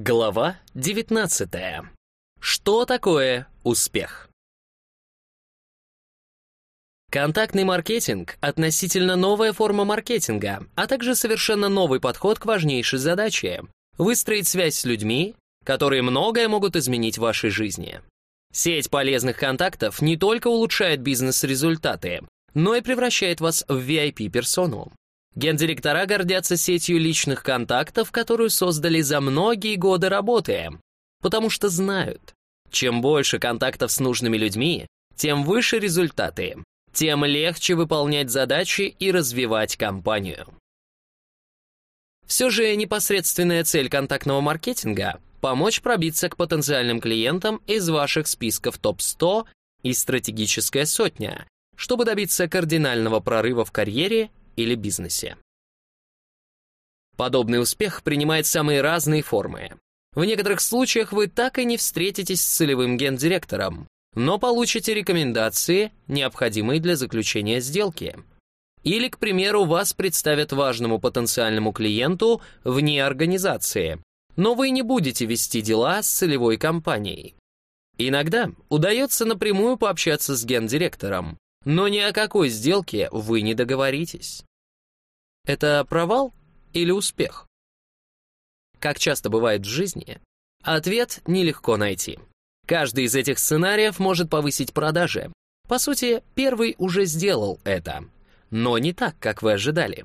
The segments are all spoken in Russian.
Глава 19. Что такое успех? Контактный маркетинг — относительно новая форма маркетинга, а также совершенно новый подход к важнейшей задаче — выстроить связь с людьми, которые многое могут изменить в вашей жизни. Сеть полезных контактов не только улучшает бизнес-результаты, но и превращает вас в VIP-персону. Гендиректора гордятся сетью личных контактов, которую создали за многие годы работы, потому что знают, чем больше контактов с нужными людьми, тем выше результаты, тем легче выполнять задачи и развивать компанию. Все же непосредственная цель контактного маркетинга — помочь пробиться к потенциальным клиентам из ваших списков топ-100 и стратегическая сотня, чтобы добиться кардинального прорыва в карьере или бизнесе. Подобный успех принимает самые разные формы. В некоторых случаях вы так и не встретитесь с целевым гендиректором, но получите рекомендации, необходимые для заключения сделки. Или, к примеру, вас представят важному потенциальному клиенту вне организации, но вы не будете вести дела с целевой компанией. Иногда удается напрямую пообщаться с гендиректором, но ни о какой сделке вы не договоритесь. Это провал или успех? Как часто бывает в жизни, ответ нелегко найти. Каждый из этих сценариев может повысить продажи. По сути, первый уже сделал это, но не так, как вы ожидали.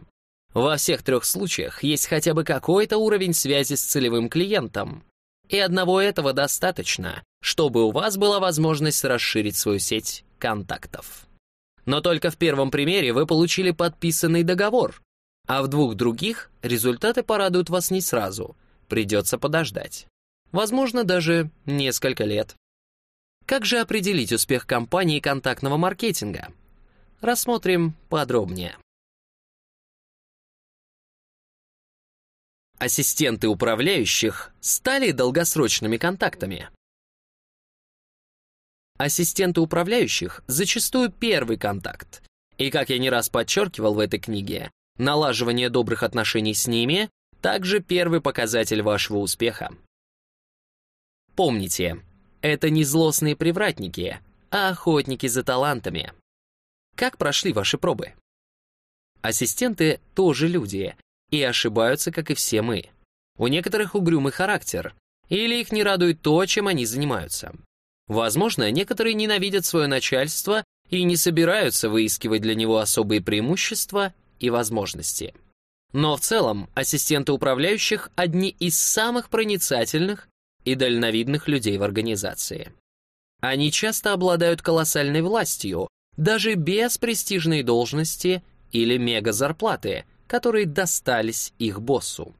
Во всех трех случаях есть хотя бы какой-то уровень связи с целевым клиентом. И одного этого достаточно, чтобы у вас была возможность расширить свою сеть контактов. Но только в первом примере вы получили подписанный договор, а в двух других результаты порадуют вас не сразу, придется подождать. Возможно, даже несколько лет. Как же определить успех компании контактного маркетинга? Рассмотрим подробнее. Ассистенты управляющих стали долгосрочными контактами. Ассистенты управляющих зачастую первый контакт. И как я не раз подчеркивал в этой книге, Налаживание добрых отношений с ними — также первый показатель вашего успеха. Помните, это не злостные привратники, а охотники за талантами. Как прошли ваши пробы? Ассистенты тоже люди и ошибаются, как и все мы. У некоторых угрюмый характер, или их не радует то, чем они занимаются. Возможно, некоторые ненавидят свое начальство и не собираются выискивать для него особые преимущества и возможности. Но в целом ассистенты управляющих – одни из самых проницательных и дальновидных людей в организации. Они часто обладают колоссальной властью, даже без престижной должности или мега-зарплаты, которые достались их боссу.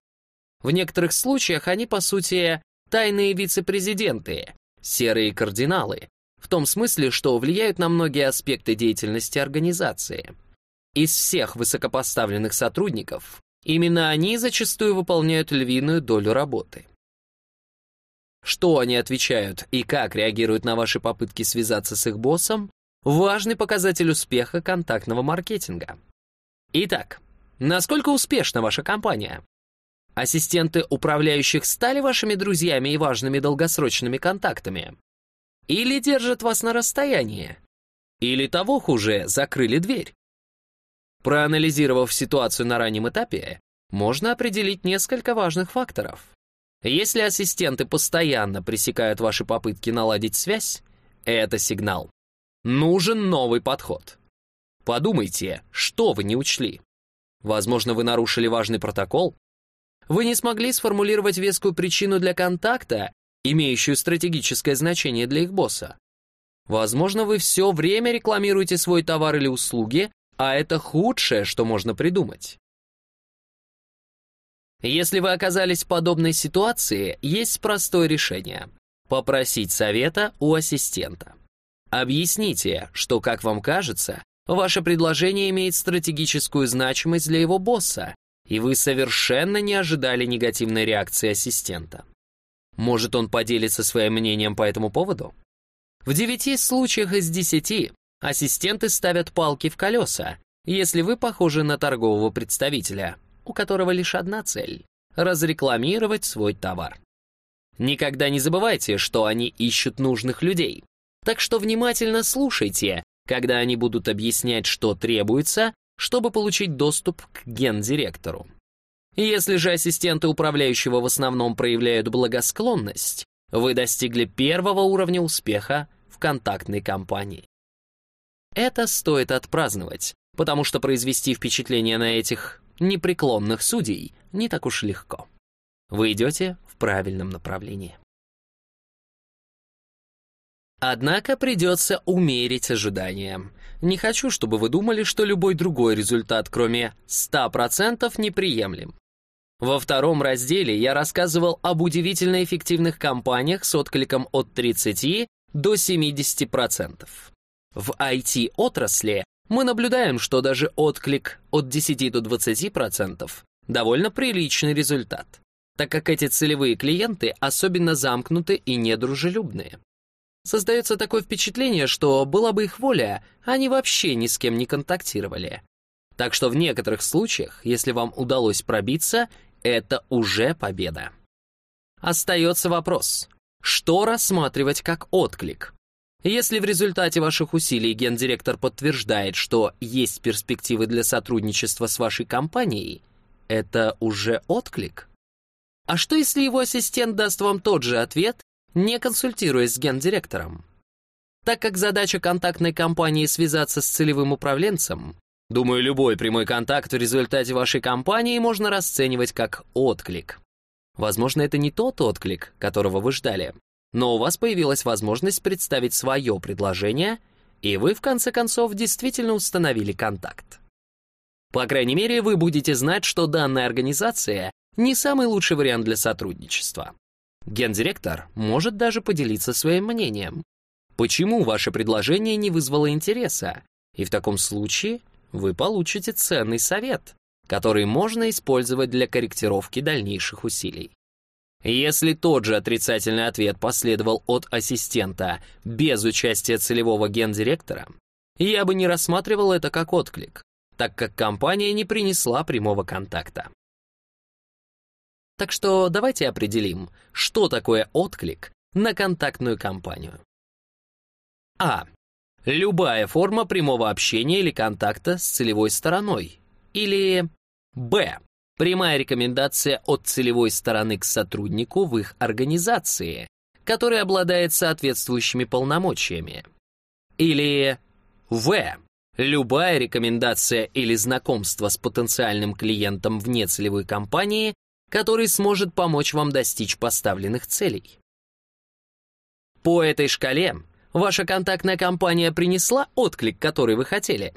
В некоторых случаях они, по сути, тайные вице-президенты, серые кардиналы, в том смысле, что влияют на многие аспекты деятельности организации. Из всех высокопоставленных сотрудников именно они зачастую выполняют львиную долю работы. Что они отвечают и как реагируют на ваши попытки связаться с их боссом – важный показатель успеха контактного маркетинга. Итак, насколько успешна ваша компания? Ассистенты управляющих стали вашими друзьями и важными долгосрочными контактами? Или держат вас на расстоянии? Или того хуже, закрыли дверь? Проанализировав ситуацию на раннем этапе, можно определить несколько важных факторов. Если ассистенты постоянно пресекают ваши попытки наладить связь, это сигнал. Нужен новый подход. Подумайте, что вы не учли. Возможно, вы нарушили важный протокол? Вы не смогли сформулировать вескую причину для контакта, имеющую стратегическое значение для их босса. Возможно, вы все время рекламируете свой товар или услуги, а это худшее, что можно придумать. Если вы оказались в подобной ситуации, есть простое решение – попросить совета у ассистента. Объясните, что, как вам кажется, ваше предложение имеет стратегическую значимость для его босса, и вы совершенно не ожидали негативной реакции ассистента. Может, он поделится своим мнением по этому поводу? В девяти случаях из десяти Ассистенты ставят палки в колеса, если вы похожи на торгового представителя, у которого лишь одна цель — разрекламировать свой товар. Никогда не забывайте, что они ищут нужных людей. Так что внимательно слушайте, когда они будут объяснять, что требуется, чтобы получить доступ к гендиректору. Если же ассистенты управляющего в основном проявляют благосклонность, вы достигли первого уровня успеха в контактной кампании. Это стоит отпраздновать, потому что произвести впечатление на этих непреклонных судей не так уж легко. Вы идете в правильном направлении. Однако придется умерить ожидания. Не хочу, чтобы вы думали, что любой другой результат, кроме 100%, неприемлем. Во втором разделе я рассказывал об удивительно эффективных кампаниях с откликом от 30 до 70%. В IT-отрасли мы наблюдаем, что даже отклик от 10 до 20% довольно приличный результат, так как эти целевые клиенты особенно замкнуты и недружелюбные. Создается такое впечатление, что была бы их воля, они вообще ни с кем не контактировали. Так что в некоторых случаях, если вам удалось пробиться, это уже победа. Остается вопрос, что рассматривать как отклик? Если в результате ваших усилий гендиректор подтверждает, что есть перспективы для сотрудничества с вашей компанией, это уже отклик? А что если его ассистент даст вам тот же ответ, не консультируясь с гендиректором? Так как задача контактной компании связаться с целевым управленцем, думаю, любой прямой контакт в результате вашей компании можно расценивать как отклик. Возможно, это не тот отклик, которого вы ждали, но у вас появилась возможность представить свое предложение, и вы, в конце концов, действительно установили контакт. По крайней мере, вы будете знать, что данная организация не самый лучший вариант для сотрудничества. Гендиректор может даже поделиться своим мнением. Почему ваше предложение не вызвало интереса? И в таком случае вы получите ценный совет, который можно использовать для корректировки дальнейших усилий. Если тот же отрицательный ответ последовал от ассистента без участия целевого гендиректора, я бы не рассматривал это как отклик, так как компания не принесла прямого контакта. Так что давайте определим, что такое отклик на контактную кампанию. А. Любая форма прямого общения или контакта с целевой стороной. Или Б. Прямая рекомендация от целевой стороны к сотруднику в их организации, который обладает соответствующими полномочиями. Или В. Любая рекомендация или знакомство с потенциальным клиентом вне целевой компании, который сможет помочь вам достичь поставленных целей. По этой шкале ваша контактная компания принесла отклик, который вы хотели.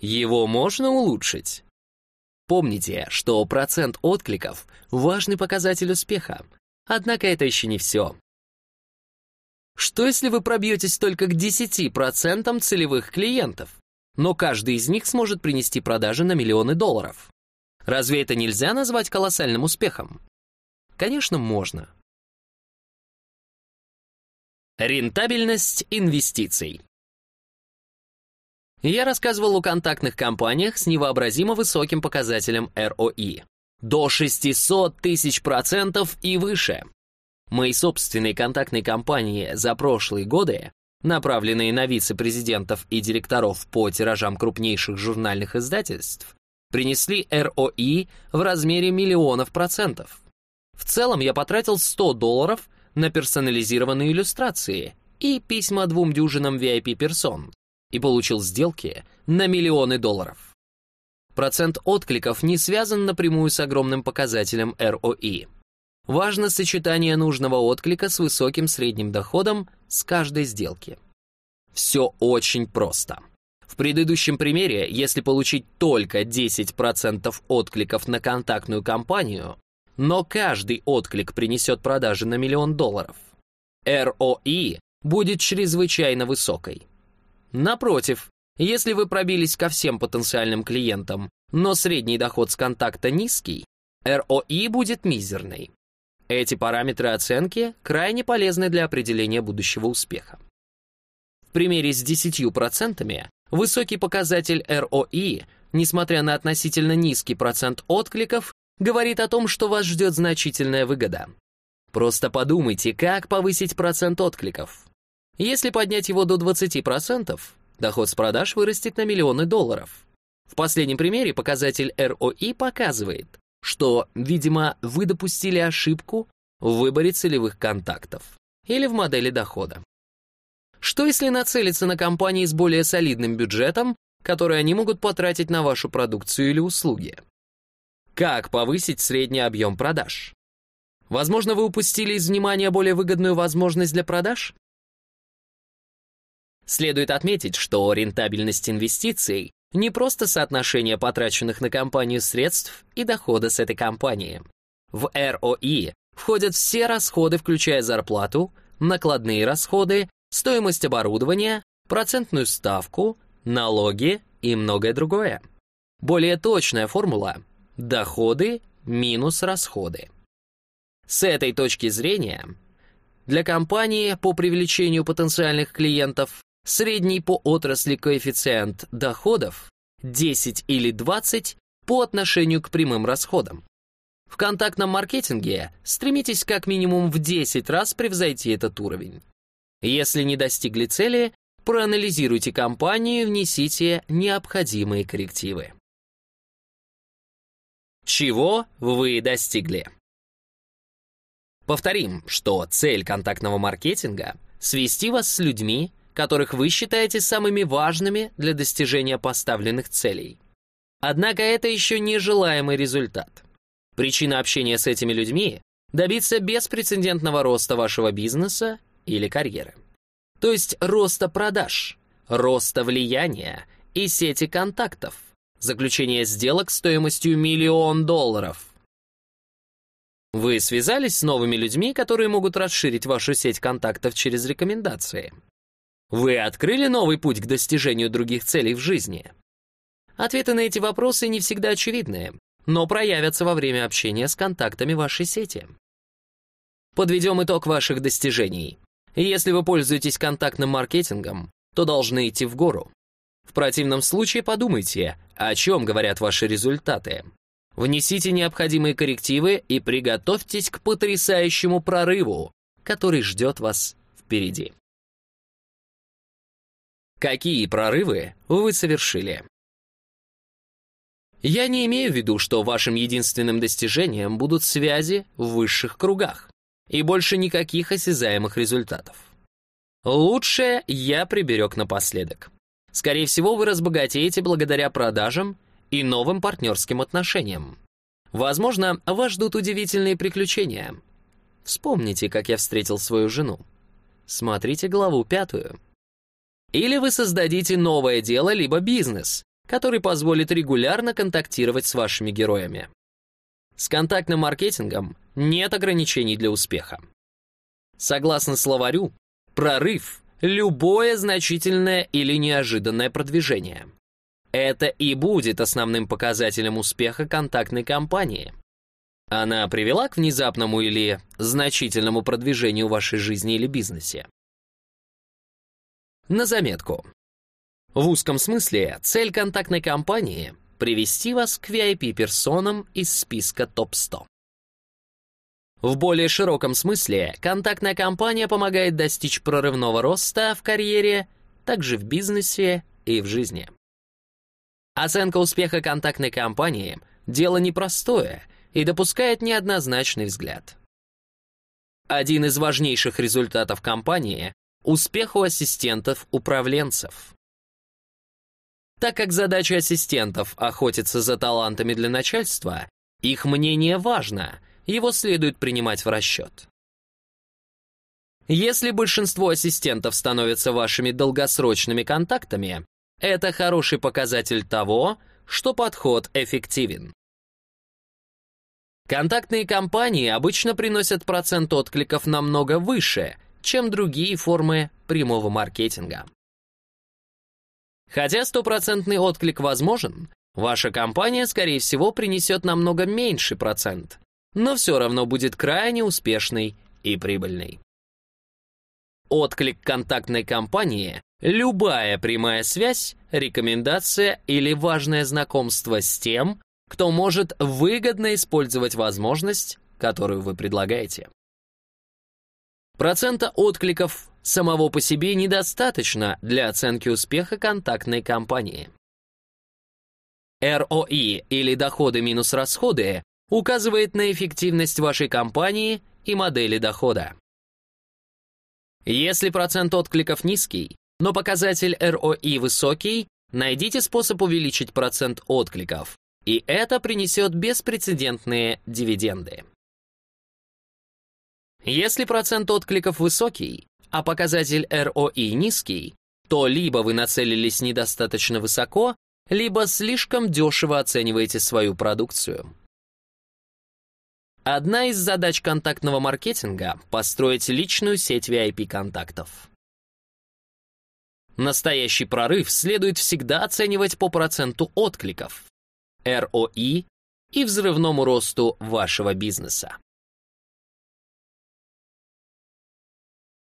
Его можно улучшить. Помните, что процент откликов — важный показатель успеха. Однако это еще не все. Что если вы пробьетесь только к 10% целевых клиентов, но каждый из них сможет принести продажи на миллионы долларов? Разве это нельзя назвать колоссальным успехом? Конечно, можно. Рентабельность инвестиций. Я рассказывал о контактных компаниях с невообразимо высоким показателем ROI. До 600 тысяч процентов и выше. Мои собственные контактные компании за прошлые годы, направленные на вице-президентов и директоров по тиражам крупнейших журнальных издательств, принесли ROI в размере миллионов процентов. В целом я потратил 100 долларов на персонализированные иллюстрации и письма двум дюжинам VIP-персон, и получил сделки на миллионы долларов. Процент откликов не связан напрямую с огромным показателем ROI. Важно сочетание нужного отклика с высоким средним доходом с каждой сделки. Все очень просто. В предыдущем примере, если получить только 10% откликов на контактную кампанию, но каждый отклик принесет продажи на миллион долларов, ROI будет чрезвычайно высокой. Напротив, если вы пробились ко всем потенциальным клиентам, но средний доход с контакта низкий, ROI будет мизерный. Эти параметры оценки крайне полезны для определения будущего успеха. В примере с 10% высокий показатель ROI, несмотря на относительно низкий процент откликов, говорит о том, что вас ждет значительная выгода. Просто подумайте, как повысить процент откликов. Если поднять его до 20%, доход с продаж вырастет на миллионы долларов. В последнем примере показатель ROI показывает, что, видимо, вы допустили ошибку в выборе целевых контактов или в модели дохода. Что если нацелиться на компании с более солидным бюджетом, который они могут потратить на вашу продукцию или услуги? Как повысить средний объем продаж? Возможно, вы упустили из внимания более выгодную возможность для продаж? Следует отметить, что рентабельность инвестиций не просто соотношение потраченных на компанию средств и дохода с этой компании. В ROI входят все расходы, включая зарплату, накладные расходы, стоимость оборудования, процентную ставку, налоги и многое другое. Более точная формула – доходы минус расходы. С этой точки зрения, для компании по привлечению потенциальных клиентов средний по отрасли коэффициент доходов 10 или 20 по отношению к прямым расходам. В контактном маркетинге стремитесь как минимум в 10 раз превзойти этот уровень. Если не достигли цели, проанализируйте компанию и внесите необходимые коррективы. Чего вы достигли? Повторим, что цель контактного маркетинга — свести вас с людьми, которых вы считаете самыми важными для достижения поставленных целей. Однако это еще не желаемый результат. Причина общения с этими людьми — добиться беспрецедентного роста вашего бизнеса или карьеры. То есть роста продаж, роста влияния и сети контактов, заключение сделок стоимостью миллион долларов. Вы связались с новыми людьми, которые могут расширить вашу сеть контактов через рекомендации. Вы открыли новый путь к достижению других целей в жизни. Ответы на эти вопросы не всегда очевидны, но проявятся во время общения с контактами вашей сети. Подведем итог ваших достижений. Если вы пользуетесь контактным маркетингом, то должны идти в гору. В противном случае подумайте, о чем говорят ваши результаты. Внесите необходимые коррективы и приготовьтесь к потрясающему прорыву, который ждет вас впереди. Какие прорывы вы совершили? Я не имею в виду, что вашим единственным достижением будут связи в высших кругах и больше никаких осязаемых результатов. Лучшее я приберег напоследок. Скорее всего, вы разбогатеете благодаря продажам и новым партнерским отношениям. Возможно, вас ждут удивительные приключения. Вспомните, как я встретил свою жену. Смотрите главу пятую. Или вы создадите новое дело, либо бизнес, который позволит регулярно контактировать с вашими героями. С контактным маркетингом нет ограничений для успеха. Согласно словарю, прорыв — любое значительное или неожиданное продвижение. Это и будет основным показателем успеха контактной кампании. Она привела к внезапному или значительному продвижению вашей жизни или бизнесе. На заметку. В узком смысле цель контактной кампании — привести вас к VIP-персонам из списка ТОП-100. В более широком смысле контактная кампания помогает достичь прорывного роста в карьере, также в бизнесе и в жизни. Оценка успеха контактной кампании – дело непростое и допускает неоднозначный взгляд. Один из важнейших результатов кампании – успех у ассистентов-управленцев. Так как задача ассистентов охотиться за талантами для начальства, их мнение важно, его следует принимать в расчет. Если большинство ассистентов становятся вашими долгосрочными контактами, это хороший показатель того, что подход эффективен. Контактные компании обычно приносят процент откликов намного выше, чем другие формы прямого маркетинга. Хотя стопроцентный отклик возможен, ваша компания, скорее всего, принесет намного меньший процент, но все равно будет крайне успешной и прибыльной. Отклик контактной компании Любая прямая связь, рекомендация или важное знакомство с тем, кто может выгодно использовать возможность, которую вы предлагаете. Процента откликов самого по себе недостаточно для оценки успеха контактной кампании. ROI или доходы минус расходы указывает на эффективность вашей компании и модели дохода. Если процент откликов низкий, но показатель ROI высокий, найдите способ увеличить процент откликов, и это принесет беспрецедентные дивиденды. Если процент откликов высокий, а показатель ROI низкий, то либо вы нацелились недостаточно высоко, либо слишком дешево оцениваете свою продукцию. Одна из задач контактного маркетинга — построить личную сеть VIP-контактов. Настоящий прорыв следует всегда оценивать по проценту откликов, ROI и взрывному росту вашего бизнеса.